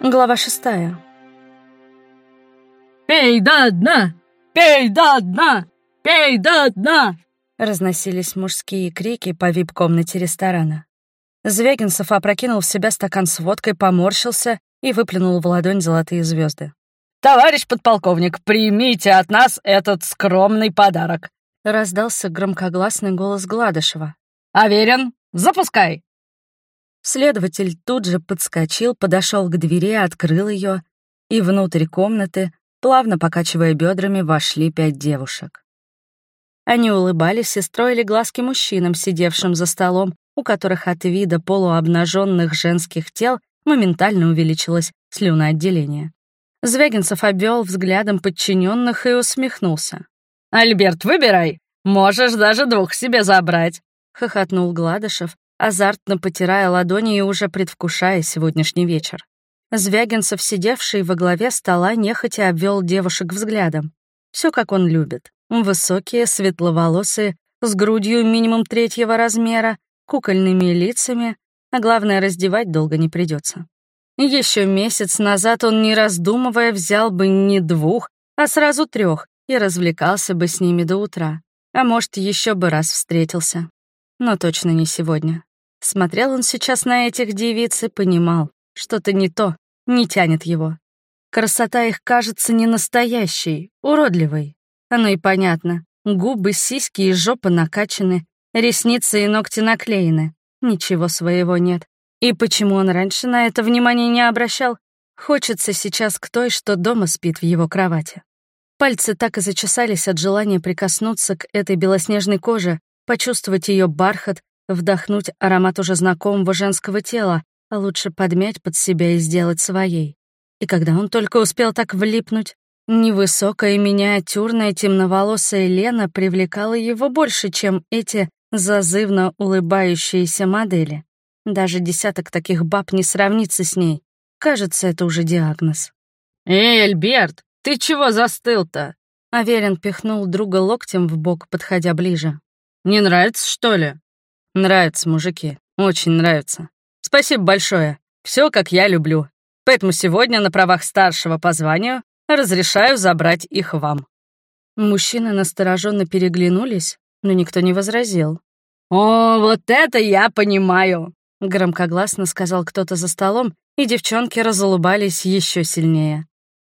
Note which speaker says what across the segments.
Speaker 1: Глава шестая.
Speaker 2: «Пей до дна! Пей до дна! Пей до дна!»
Speaker 1: Разносились мужские крики по вип-комнате ресторана. Звягинцев опрокинул в себя стакан с водкой, поморщился и выплюнул в ладонь золотые звезды.
Speaker 2: «Товарищ подполковник, примите от нас этот скромный подарок!»
Speaker 1: Раздался громкогласный голос Гладышева.
Speaker 2: «Аверин, запускай!»
Speaker 1: Следователь тут же подскочил, подошел к двери, открыл ее, и внутрь комнаты, плавно покачивая бедрами, вошли пять девушек. Они улыбались и строили глазки мужчинам, сидевшим за столом, у которых от вида полуобнаженных женских тел моментально увеличилось слюноотделение. Звягинцев обвел взглядом подчиненных и усмехнулся.
Speaker 2: «Альберт, выбирай! Можешь даже двух себе забрать!»
Speaker 1: — хохотнул Гладышев, азартно потирая ладони и уже предвкушая сегодняшний вечер. Звягинцев, сидевший во главе стола, нехотя обвел девушек взглядом. Все как он любит. Высокие, светловолосые, с грудью минимум третьего размера, кукольными лицами, а главное, раздевать долго не придется. Еще месяц назад он, не раздумывая, взял бы не двух, а сразу трех и развлекался бы с ними до утра. А может, еще бы раз встретился. Но точно не сегодня. Смотрел он сейчас на этих девиц и понимал, что-то не то, не тянет его. Красота их кажется не настоящей, уродливой. Оно и понятно. Губы, сиськи и жопа накачаны, ресницы и ногти наклеены. Ничего своего нет. И почему он раньше на это внимание не обращал? Хочется сейчас к той, что дома спит в его кровати. Пальцы так и зачесались от желания прикоснуться к этой белоснежной коже, почувствовать ее бархат, вдохнуть аромат уже знакомого женского тела, а лучше подмять под себя и сделать своей. И когда он только успел так влипнуть, невысокая, миниатюрная, темноволосая Лена привлекала его больше, чем эти зазывно улыбающиеся модели. Даже десяток таких баб не сравнится с ней. Кажется, это уже диагноз.
Speaker 2: «Эй, Альберт, ты чего застыл-то?»
Speaker 1: Аверин пихнул друга локтем в бок, подходя ближе.
Speaker 2: «Не нравится, что ли?»
Speaker 1: Нравится, мужики. Очень нравится. Спасибо большое. Все, как я люблю. Поэтому сегодня на правах старшего по званию разрешаю забрать их вам». Мужчины настороженно переглянулись, но никто не возразил.
Speaker 2: «О, вот это я понимаю!»
Speaker 1: — громкогласно сказал кто-то за столом, и девчонки разулыбались еще сильнее.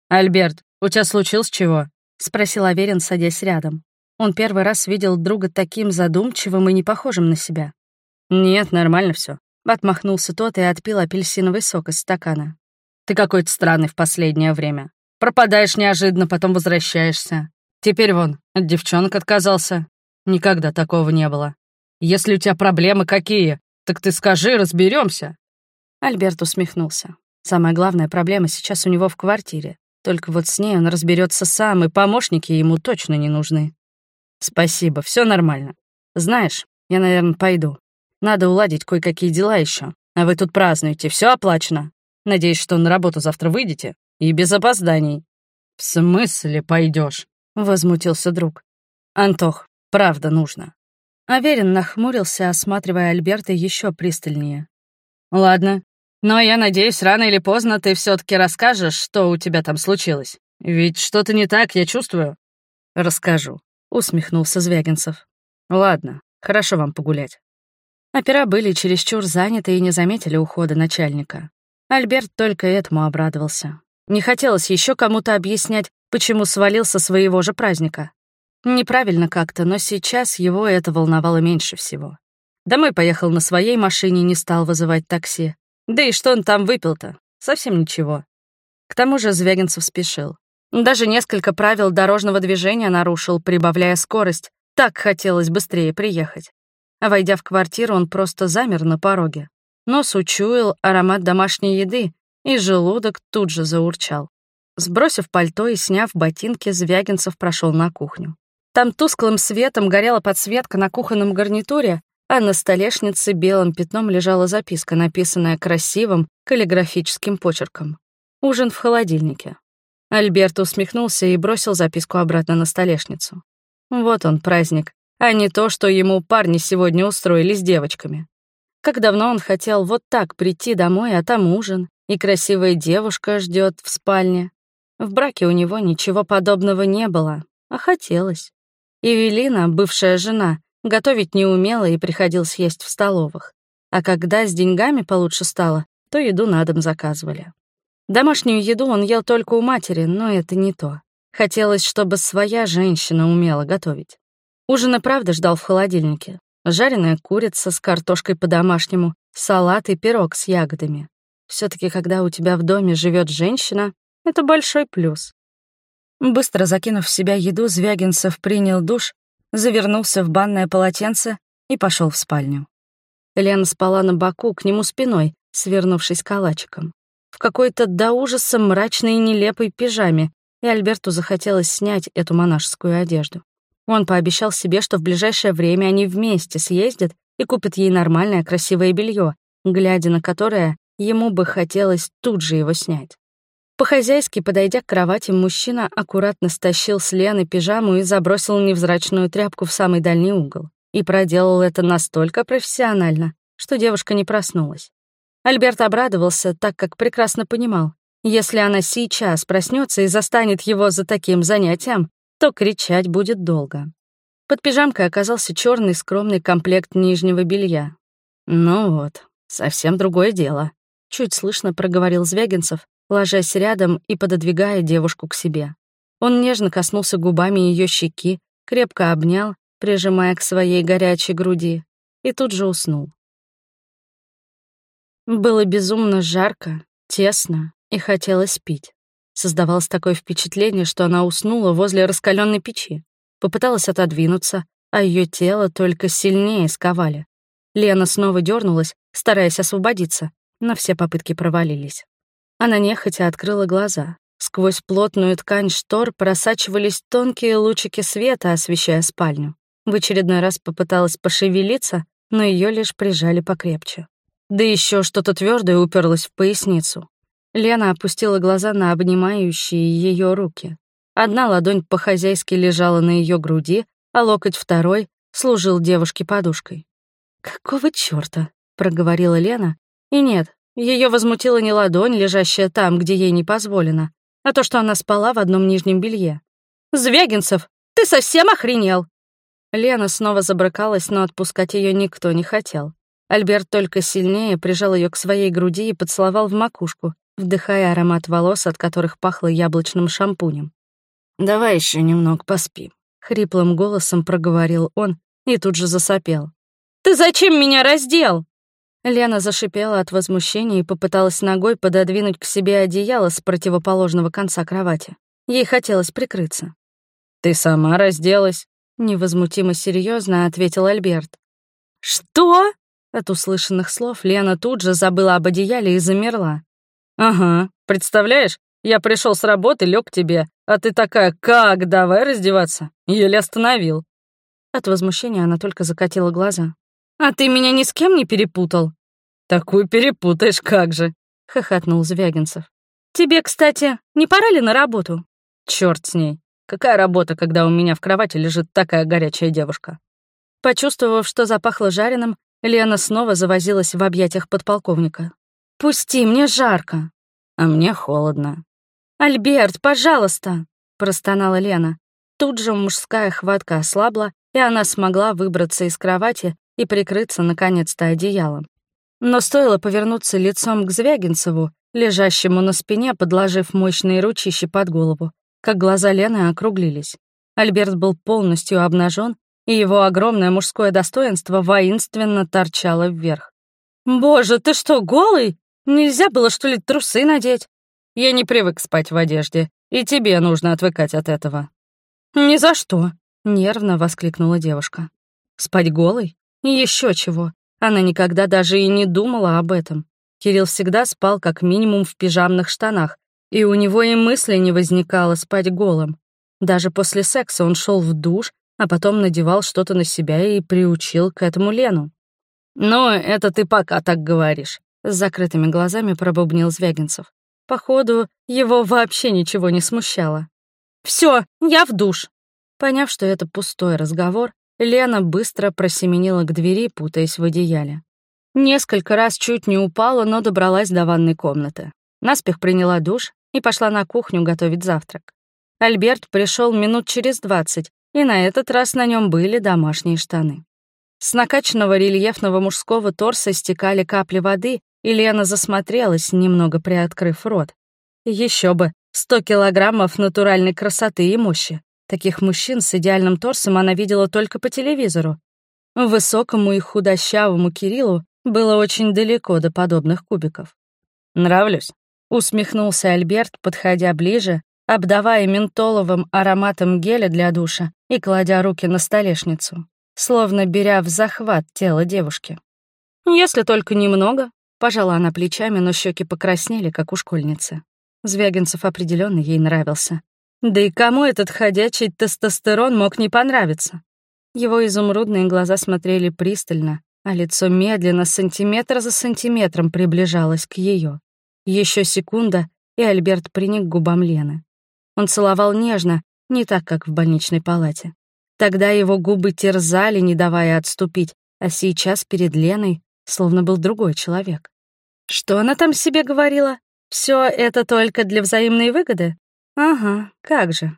Speaker 2: «Альберт, у тебя случилось чего?»
Speaker 1: — спросил Аверин, садясь рядом. Он первый раз видел друга таким задумчивым и не похожим на себя.
Speaker 2: «Нет, нормально все.
Speaker 1: Отмахнулся тот и отпил апельсиновый сок из стакана.
Speaker 2: «Ты какой-то странный в последнее время. Пропадаешь неожиданно, потом возвращаешься. Теперь вон, от девчонок отказался. Никогда такого не было. Если у тебя проблемы какие, так ты скажи, разберемся.
Speaker 1: Альберт усмехнулся. Самая главная проблема сейчас у него в квартире. Только вот с ней он разберется сам, и помощники ему точно не нужны.
Speaker 2: Спасибо, все нормально. Знаешь, я, наверное, пойду. Надо уладить кое-какие дела еще. А вы тут празднуете, все оплачено. Надеюсь, что на работу завтра выйдете и без опозданий. В смысле пойдешь? возмутился друг. Антох, правда нужно.
Speaker 1: Аверин нахмурился, осматривая Альберта еще пристальнее.
Speaker 2: Ладно, но я надеюсь, рано или поздно ты все таки расскажешь, что у тебя там случилось. Ведь что-то не так, я чувствую.
Speaker 1: Расскажу усмехнулся Звягинцев.
Speaker 2: Ладно, хорошо вам погулять.
Speaker 1: Опера были чересчур заняты и не заметили ухода начальника. Альберт только этому обрадовался. Не хотелось еще кому-то объяснять, почему свалился своего же праздника. Неправильно как-то, но сейчас его это волновало меньше всего. Домой поехал на своей машине, не стал вызывать такси. Да и что он там выпил-то? Совсем ничего. К тому же Звягинцев спешил. Даже несколько правил дорожного движения нарушил, прибавляя скорость. Так хотелось быстрее приехать. Войдя в квартиру, он просто замер на пороге. Нос учуял аромат домашней еды, и желудок тут же заурчал. Сбросив пальто и сняв ботинки, Звягинцев прошел на кухню. Там тусклым светом горела подсветка на кухонном гарнитуре, а на столешнице белым пятном лежала записка, написанная красивым каллиграфическим почерком. «Ужин в холодильнике. Альберт усмехнулся и бросил записку обратно на столешницу. Вот он, праздник, а не то, что ему парни сегодня устроили с девочками. Как давно он хотел вот так прийти домой, а там ужин, и красивая девушка ждет в спальне. В браке у него ничего подобного не было, а хотелось. Эвелина, бывшая жена, готовить не умела и приходилось есть в столовых. А когда с деньгами получше стало, то еду на дом заказывали. Домашнюю еду он ел только у матери, но это не то. Хотелось, чтобы своя женщина умела готовить. Ужин и правда ждал в холодильнике. Жареная курица с картошкой по-домашнему, салат и пирог с ягодами. все таки когда у тебя в доме живет женщина, это большой плюс. Быстро закинув в себя еду, Звягинцев принял душ, завернулся в банное полотенце и пошел в спальню. Лена спала на боку, к нему спиной, свернувшись калачиком. Какой-то до ужаса мрачной и нелепой пижаме, и Альберту захотелось снять эту монашескую одежду. Он пообещал себе, что в ближайшее время они вместе съездят и купят ей нормальное красивое белье, глядя на которое ему бы хотелось тут же его снять. По-хозяйски, подойдя к кровати, мужчина аккуратно стащил с Лены пижаму и забросил невзрачную тряпку в самый дальний угол. И проделал это настолько профессионально, что девушка не проснулась. Альберт обрадовался, так как прекрасно понимал, если она сейчас проснется и застанет его за таким занятием, то кричать будет долго. Под пижамкой оказался черный скромный комплект нижнего белья. «Ну вот, совсем другое дело», — чуть слышно проговорил Звягинцев, ложась рядом и пододвигая девушку к себе. Он нежно коснулся губами ее щеки, крепко обнял, прижимая к своей горячей груди, и тут же уснул. Было безумно жарко, тесно и хотелось пить. Создавалось такое впечатление, что она уснула возле раскаленной печи. Попыталась отодвинуться, а ее тело только сильнее сковали. Лена снова дернулась, стараясь освободиться, но все попытки провалились. Она нехотя открыла глаза. Сквозь плотную ткань штор просачивались тонкие лучики света, освещая спальню. В очередной раз попыталась пошевелиться, но ее лишь прижали покрепче. Да еще что-то твердое уперлось в поясницу. Лена опустила глаза на обнимающие ее руки. Одна ладонь по-хозяйски лежала на ее груди, а локоть второй служил девушке подушкой. «Какого чёрта?» — проговорила Лена. И нет, ее возмутила не ладонь, лежащая там, где ей не позволено, а то, что она спала в одном нижнем белье. «Звягинцев, ты совсем охренел!» Лена снова забрыкалась, но отпускать ее никто не хотел. Альберт только сильнее прижал ее к своей груди и поцеловал в макушку, вдыхая аромат волос, от которых пахло яблочным шампунем. «Давай еще немного поспим», — хриплым голосом проговорил он и тут же засопел. «Ты зачем меня раздел?» Лена зашипела от возмущения и попыталась ногой пододвинуть к себе одеяло с противоположного конца кровати. Ей хотелось прикрыться. «Ты сама разделась», — невозмутимо серьезно ответил Альберт. «Что?» От услышанных слов Лена тут же забыла об одеяле и замерла. «Ага, представляешь, я пришел с работы, лег к тебе, а ты такая, как, давай раздеваться?» Еле остановил. От возмущения она только закатила глаза. «А ты меня ни с кем не перепутал?» «Такую перепутаешь, как же!» — хохотнул Звягинцев. «Тебе, кстати, не пора ли на работу?» Черт с ней. Какая работа, когда у меня в кровати лежит такая горячая девушка?» Почувствовав, что запахло жареным, Лена снова завозилась в объятиях подполковника. «Пусти, мне жарко». «А мне холодно». «Альберт, пожалуйста!» — простонала Лена. Тут же мужская хватка ослабла, и она смогла выбраться из кровати и прикрыться наконец-то одеялом. Но стоило повернуться лицом к Звягинцеву, лежащему на спине, подложив мощные ручища под голову, как глаза Лены округлились. Альберт был полностью обнажен, и его огромное мужское достоинство воинственно торчало вверх. «Боже, ты что, голый? Нельзя было, что ли, трусы надеть?» «Я не привык спать в одежде, и тебе нужно отвыкать от этого». «Ни за что», — нервно воскликнула девушка. «Спать голой? Еще чего. Она никогда даже и не думала об этом. Кирилл всегда спал как минимум в пижамных штанах, и у него и мысли не возникало спать голым. Даже после секса он шел в душ, а потом надевал что-то на себя и приучил к этому Лену. «Ну, это ты пока так говоришь», — с закрытыми глазами пробубнил Звягинцев. Походу, его вообще ничего не смущало. Все, я в душ!» Поняв, что это пустой разговор, Лена быстро просеменила к двери, путаясь в одеяле. Несколько раз чуть не упала, но добралась до ванной комнаты. Наспех приняла душ и пошла на кухню готовить завтрак. Альберт пришел минут через двадцать, и на этот раз на нем были домашние штаны. С накачанного рельефного мужского торса стекали капли воды, и Лена засмотрелась, немного приоткрыв рот. Еще бы, сто килограммов натуральной красоты и мощи. Таких мужчин с идеальным торсом она видела только по телевизору. Высокому и худощавому Кириллу было очень далеко до подобных кубиков. «Нравлюсь», — усмехнулся Альберт, подходя ближе, обдавая ментоловым ароматом геля для душа и кладя руки на столешницу словно беря в захват тело девушки. «Если только немного», — пожала она плечами, но щеки покраснели, как у школьницы. Звягинцев определенно ей нравился. Да и кому этот ходячий тестостерон мог не понравиться? Его изумрудные глаза смотрели пристально, а лицо медленно, сантиметр за сантиметром приближалось к ее. Еще секунда, и Альберт приник к губам Лены. Он целовал нежно, не так, как в больничной палате. Тогда его губы терзали, не давая отступить, а сейчас перед Леной словно был другой человек. Что она там себе говорила? Все это только для взаимной выгоды? Ага, как же.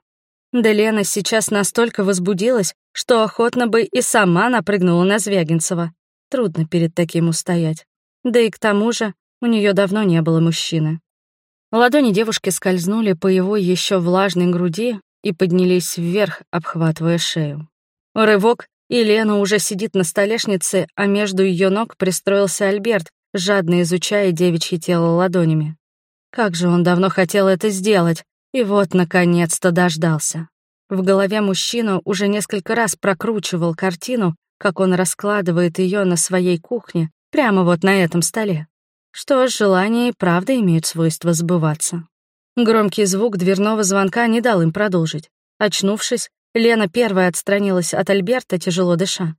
Speaker 1: Да Лена сейчас настолько возбудилась, что охотно бы и сама напрыгнула на Звягинцева. Трудно перед таким устоять. Да и к тому же у нее давно не было мужчины. Ладони девушки скользнули по его еще влажной груди, и поднялись вверх, обхватывая шею. Рывок, и Лена уже сидит на столешнице, а между ее ног пристроился Альберт, жадно изучая девичье тело ладонями. Как же он давно хотел это сделать, и вот, наконец-то, дождался. В голове мужчина уже несколько раз прокручивал картину, как он раскладывает ее на своей кухне, прямо вот на этом столе. Что желания и правда имеют свойство сбываться. Громкий звук дверного звонка не дал им продолжить. Очнувшись, Лена первая отстранилась от Альберта, тяжело дыша.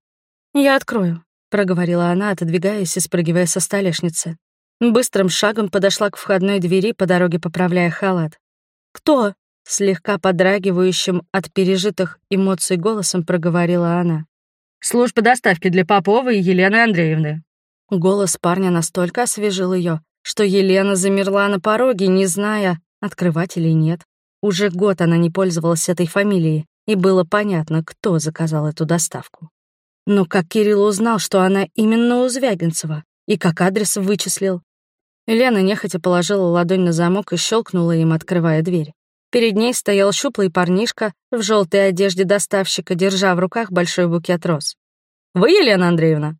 Speaker 1: «Я открою», — проговорила она, отодвигаясь и спрыгивая со столешницы. Быстрым шагом подошла к входной двери, по дороге поправляя халат. «Кто?» — слегка подрагивающим от пережитых эмоций голосом проговорила она.
Speaker 2: «Служба доставки для Поповой и Елены Андреевны».
Speaker 1: Голос парня настолько освежил ее, что Елена замерла на пороге, не зная, Открывать или нет? Уже год она не пользовалась этой фамилией, и было понятно, кто заказал эту доставку. Но как Кирилл узнал, что она именно у Звягинцева, и как адрес вычислил? Лена нехотя положила ладонь на замок и щелкнула им, открывая дверь. Перед ней стоял щуплый парнишка в желтой одежде доставщика, держа в руках большой букет роз.
Speaker 2: «Вы, Елена Андреевна?»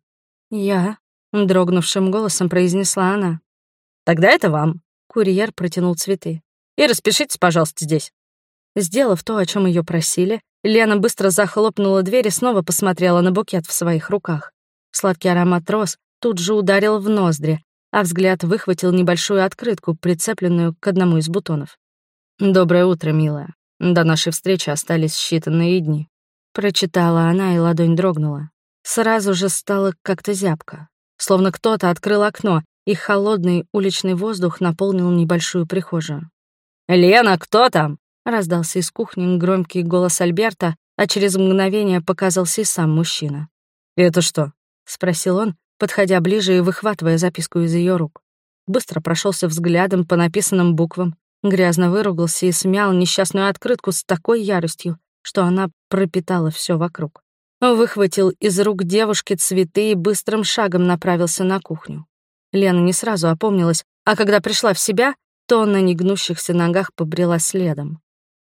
Speaker 1: «Я», — дрогнувшим голосом произнесла она.
Speaker 2: «Тогда это вам».
Speaker 1: Курьер протянул цветы.
Speaker 2: И распишитесь, пожалуйста, здесь».
Speaker 1: Сделав то, о чем ее просили, Лена быстро захлопнула дверь и снова посмотрела на букет в своих руках. Сладкий аромат роз тут же ударил в ноздри, а взгляд выхватил небольшую открытку, прицепленную к одному из бутонов.
Speaker 2: «Доброе утро, милая. До нашей встречи остались считанные дни».
Speaker 1: Прочитала она, и ладонь дрогнула. Сразу же стало как-то зябко. Словно кто-то открыл окно, и холодный уличный воздух наполнил небольшую прихожую.
Speaker 2: «Лена, кто там?»
Speaker 1: — раздался из кухни громкий голос Альберта, а через мгновение показался и сам мужчина.
Speaker 2: «Это что?»
Speaker 1: — спросил он, подходя ближе и выхватывая записку из ее рук. Быстро прошелся взглядом по написанным буквам, грязно выругался и смял несчастную открытку с такой яростью, что она пропитала все вокруг. Выхватил из рук девушки цветы и быстрым шагом направился на кухню. Лена не сразу опомнилась, а когда пришла в себя, то на негнущихся ногах побрела следом.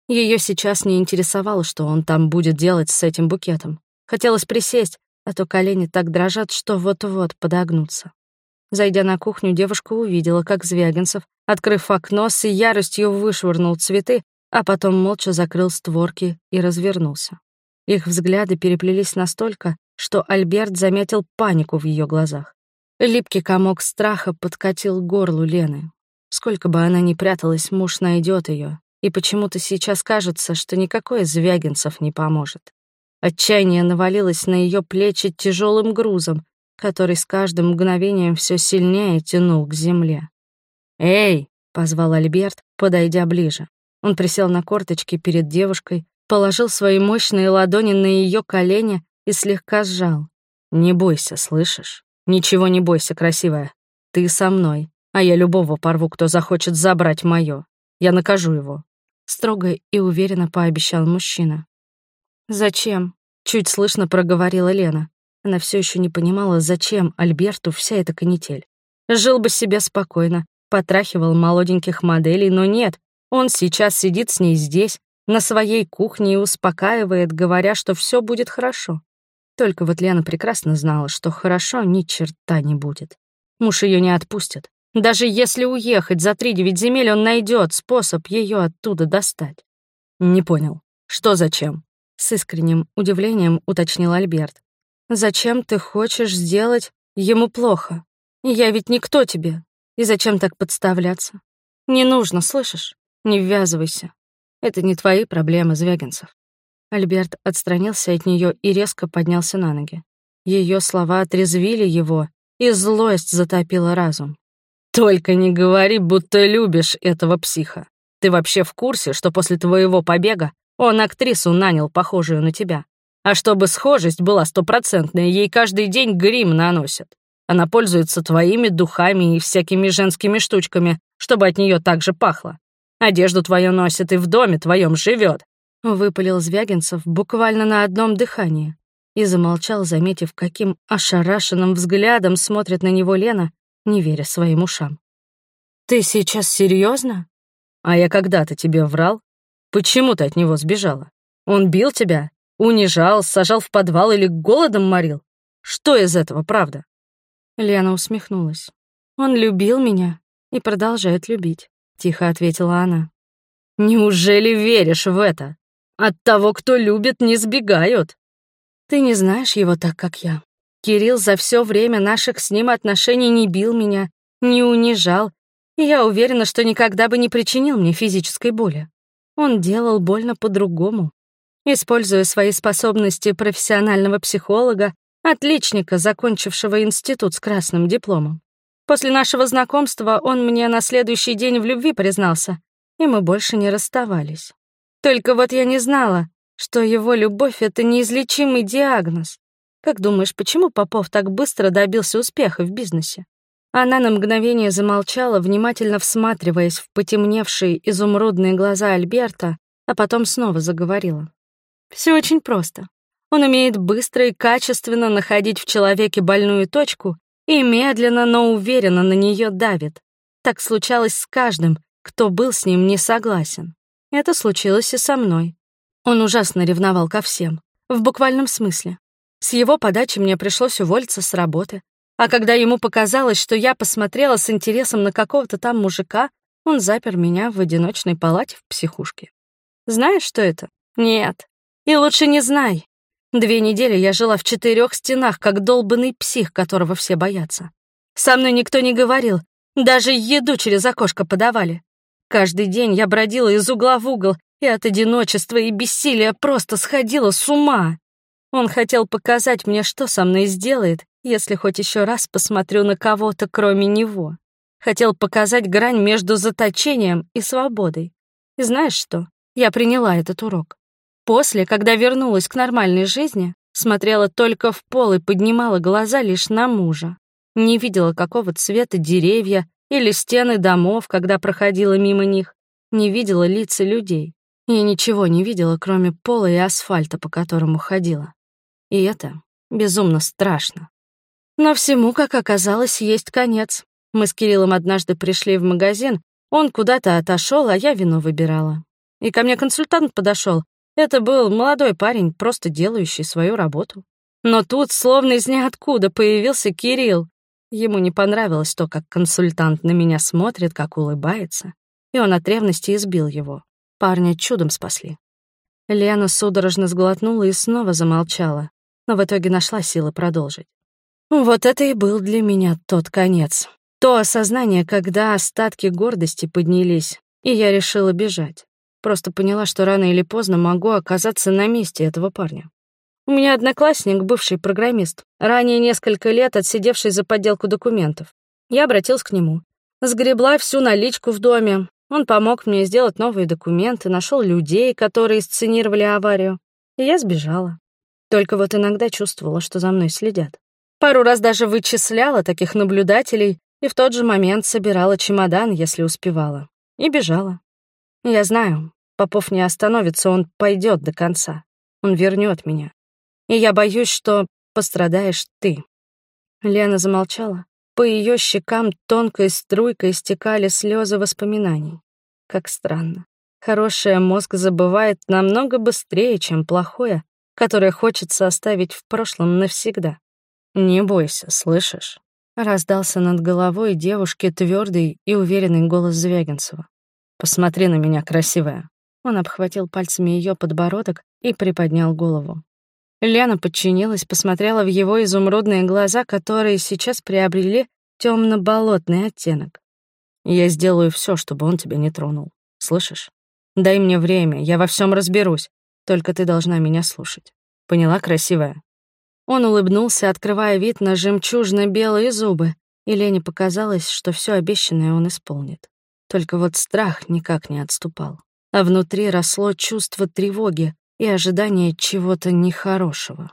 Speaker 1: Ее сейчас не интересовало, что он там будет делать с этим букетом. Хотелось присесть, а то колени так дрожат, что вот-вот подогнутся. Зайдя на кухню, девушка увидела, как Звягинцев, открыв окно, с яростью вышвырнул цветы, а потом молча закрыл створки и развернулся. Их взгляды переплелись настолько, что Альберт заметил панику в ее глазах. Липкий комок страха подкатил горлу Лены. Сколько бы она ни пряталась, муж найдет ее, и почему-то сейчас кажется, что никакой Звягинцев не поможет. Отчаяние навалилось на ее плечи тяжелым грузом, который с каждым мгновением все сильнее тянул к земле. «Эй!» — позвал Альберт, подойдя ближе. Он присел на корточки перед девушкой, положил свои мощные ладони на ее колени и слегка сжал. «Не бойся, слышишь? Ничего не бойся, красивая. Ты со мной.
Speaker 2: А я любого порву, кто захочет забрать мое. Я накажу его. Строго и уверенно пообещал мужчина.
Speaker 1: «Зачем?» — чуть слышно проговорила Лена. Она все еще не понимала, зачем Альберту вся эта канитель. Жил бы себе спокойно, потрахивал молоденьких моделей, но нет, он сейчас сидит с ней здесь, на своей кухне и успокаивает, говоря, что все будет хорошо. Только вот Лена прекрасно знала, что хорошо ни черта не будет. Муж ее не отпустит. Даже если уехать за три девять земель, он найдет способ ее оттуда достать.
Speaker 2: Не понял. Что зачем?
Speaker 1: С искренним удивлением уточнил Альберт. Зачем ты хочешь сделать ему плохо? Я ведь никто тебе. И зачем так подставляться? Не нужно, слышишь? Не ввязывайся. Это не твои проблемы, Звягинцев. Альберт отстранился от нее и резко поднялся на ноги. Ее слова отрезвили его, и злость затопила разум.
Speaker 2: «Только не говори, будто любишь этого психа. Ты вообще в курсе, что после твоего побега он актрису нанял, похожую на тебя? А чтобы схожесть была стопроцентная, ей каждый день грим наносят. Она пользуется твоими духами и всякими женскими штучками, чтобы от нее так же пахло. Одежду твою носит и в доме твоем живет.
Speaker 1: Выпалил Звягинцев буквально на одном дыхании и замолчал, заметив, каким ошарашенным взглядом смотрит на него Лена, не веря своим ушам.
Speaker 2: «Ты сейчас серьезно? А я когда-то тебе врал? Почему ты от него сбежала? Он бил тебя? Унижал, сажал в подвал или голодом морил? Что из этого правда?»
Speaker 1: Лена усмехнулась. «Он любил меня и продолжает любить», — тихо ответила она.
Speaker 2: «Неужели веришь в это? От того, кто любит, не сбегают».
Speaker 1: «Ты не знаешь его так, как я. Кирилл за все время наших с ним отношений не бил меня, не унижал, и я уверена, что никогда бы не причинил мне физической боли. Он делал больно по-другому. Используя свои способности профессионального психолога, отличника, закончившего институт с красным дипломом. После нашего знакомства он мне на следующий день в любви признался, и мы больше не расставались. Только вот я не знала, что его любовь — это неизлечимый диагноз. Как думаешь, почему Попов так быстро добился успеха в бизнесе? Она на мгновение замолчала, внимательно всматриваясь в потемневшие изумрудные глаза Альберта, а потом снова заговорила. Все очень просто. Он умеет быстро и качественно находить в человеке больную точку и медленно, но уверенно на нее давит. Так случалось с каждым, кто был с ним не согласен. Это случилось и со мной. Он ужасно ревновал ко всем, в буквальном смысле. С его подачи мне пришлось уволиться с работы. А когда ему показалось, что я посмотрела с интересом на какого-то там мужика, он запер меня в одиночной палате в психушке. Знаешь, что это? Нет. И лучше не знай. Две недели я жила в четырех стенах, как долбанный псих, которого все боятся. Со мной никто не говорил, даже еду через окошко подавали. Каждый день я бродила из угла в угол и от одиночества и бессилия просто сходила с ума. Он хотел показать мне, что со мной сделает, если хоть еще раз посмотрю на кого-то, кроме него. Хотел показать грань между заточением и свободой. И знаешь что? Я приняла этот урок. После, когда вернулась к нормальной жизни, смотрела только в пол и поднимала глаза лишь на мужа. Не видела, какого цвета деревья или стены домов, когда проходила мимо них. Не видела лица людей. Я ничего не видела, кроме пола и асфальта, по которому ходила. И это безумно страшно. Но всему, как оказалось, есть конец. Мы с Кириллом однажды пришли в магазин, он куда-то отошел, а я вино выбирала. И ко мне консультант подошел, это был молодой парень, просто делающий свою работу. Но тут, словно из ниоткуда, появился Кирилл. Ему не понравилось то, как консультант на меня смотрит, как улыбается. И он от ревности избил его. Парня чудом спасли. Лена судорожно сглотнула и снова замолчала, но в итоге нашла силы продолжить. Вот это и был для меня тот конец. То осознание, когда остатки гордости поднялись, и я решила бежать. Просто поняла, что рано или поздно могу оказаться на месте этого парня. У меня одноклассник, бывший программист, ранее несколько лет отсидевший за подделку документов. Я обратилась к нему. Сгребла всю наличку в доме. Он помог мне сделать новые документы, нашел людей, которые сценировали аварию. И я сбежала. Только вот иногда чувствовала, что за мной следят. Пару раз даже вычисляла таких наблюдателей, И в тот же момент собирала чемодан, если успевала. И бежала. Я знаю, Попов не остановится, он пойдет до конца. Он вернет меня. И я боюсь, что пострадаешь ты. Лена замолчала. По ее щекам тонкой струйкой стекали слезы воспоминаний. Как странно. Хорошее мозг забывает намного быстрее, чем плохое, которое хочется оставить в прошлом навсегда. «Не бойся, слышишь?» Раздался над головой девушки твердый и уверенный голос Звягинцева. «Посмотри на меня, красивая». Он обхватил пальцами ее подбородок и приподнял голову. Лена подчинилась, посмотрела в его изумрудные глаза, которые сейчас приобрели темно болотный оттенок. «Я сделаю все, чтобы он тебя не тронул. Слышишь? Дай мне время, я во всем разберусь. Только ты должна меня слушать. Поняла, красивая?» Он улыбнулся, открывая вид на жемчужно-белые зубы, и Лене показалось, что все обещанное он исполнит. Только вот страх никак не отступал, а внутри росло чувство тревоги, и ожидание чего-то нехорошего.